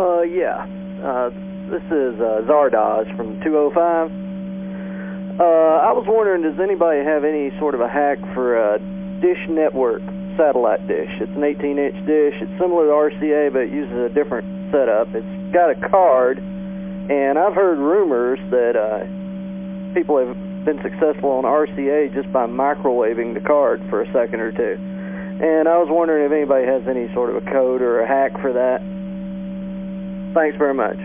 Uh, yeah. Uh, this is uh, Zardoz from 205. Uh, I was wondering, does anybody have any sort of a hack for a Dish Network satellite dish? It's an 18-inch dish. It's similar to RCA, but it uses a different setup. It's got a card, and I've heard rumors that uh, people have been successful on RCA just by microwaving the card for a second or two. And I was wondering if anybody has any sort of a code or a hack for that. Thanks very much.